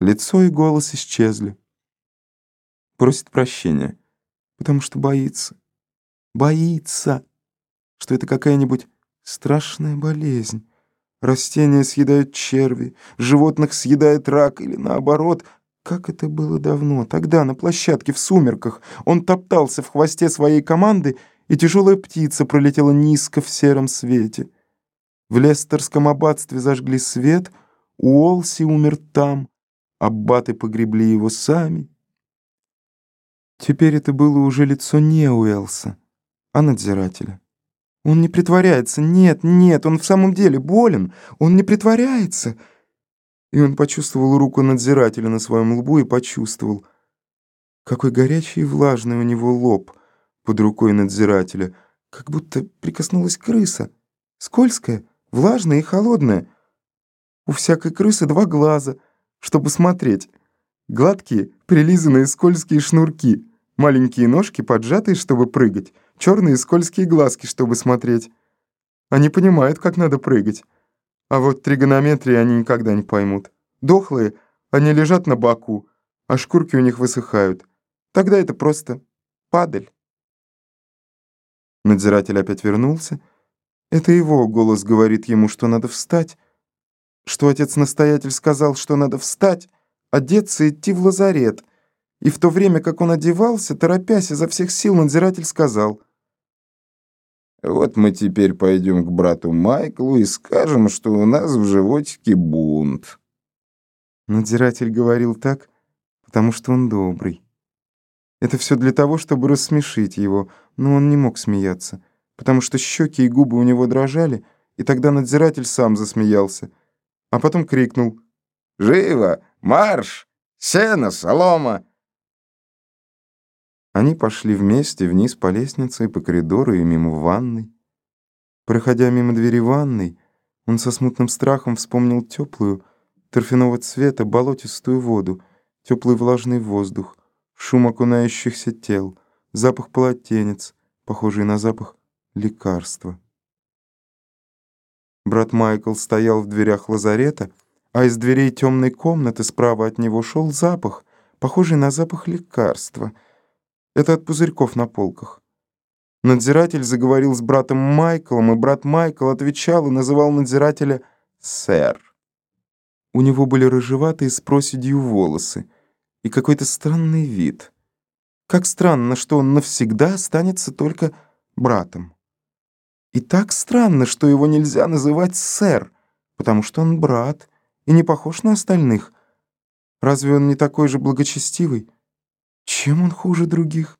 Лицо и голос исчезли. Просит прощения, потому что боится. Боится, что это какая-нибудь страшная болезнь. Растения съедают черви, животных съедает рак или наоборот. Как это было давно, тогда, на площадке, в сумерках. Он топтался в хвосте своей команды, и тяжелая птица пролетела низко в сером свете. В Лестерском аббатстве зажгли свет, Уолси умер там, аббаты погребли его сами. Теперь это было уже лицо не Уэлса, а надзирателя. Он не притворяется, нет, нет, он в самом деле болен, он не притворяется. И он почувствовал руку надзирателя на своем лбу и почувствовал, какой горячий и влажный у него лоб под рукой надзирателя, как будто прикоснулась крыса, скользкая, влажная и холодная. У всякой крысы два глаза, чтобы смотреть. Гладкие, прилизанные скользкие шнурки, маленькие ножки поджатые, чтобы прыгать, черные скользкие глазки, чтобы смотреть. Они понимают, как надо прыгать. А вот тригонометрии они никогда не поймут. Дохлые, они лежат на боку, а шкурки у них высыхают. Тогда это просто падаль. Надзиратель опять вернулся, это его голос говорит ему, что надо встать, что отец-настоятель сказал, что надо встать, одеться и идти в лазарет. И в то время, как он одевался, торопясь изо всех сил, надзиратель сказал, «Вот мы теперь пойдем к брату Майклу и скажем, что у нас в животике бунт». Надзиратель говорил так, потому что он добрый. Это все для того, чтобы рассмешить его, но он не мог смеяться потому что щеки и губы у него дрожали, и тогда надзиратель сам засмеялся, а потом крикнул «Живо! Марш! Сено, солома!» Они пошли вместе вниз по лестнице и по коридору и мимо ванной. Проходя мимо двери ванной, он со смутным страхом вспомнил теплую, торфяного цвета, болотистую воду, теплый влажный воздух, шум окунающихся тел, запах полотенец, похожий на запах лекарства. Брат Майкл стоял в дверях лазарета, а из дверей темной комнаты справа от него шел запах, похожий на запах лекарства. Это от пузырьков на полках. Надзиратель заговорил с братом Майклом, и брат Майкл отвечал и называл надзирателя «сэр». У него были рыжеватые с проседью волосы и какой-то странный вид. Как странно, что он навсегда останется только братом. И так странно, что его нельзя называть сэр, потому что он брат и не похож на остальных. Разве он не такой же благочестивый? Чем он хуже других?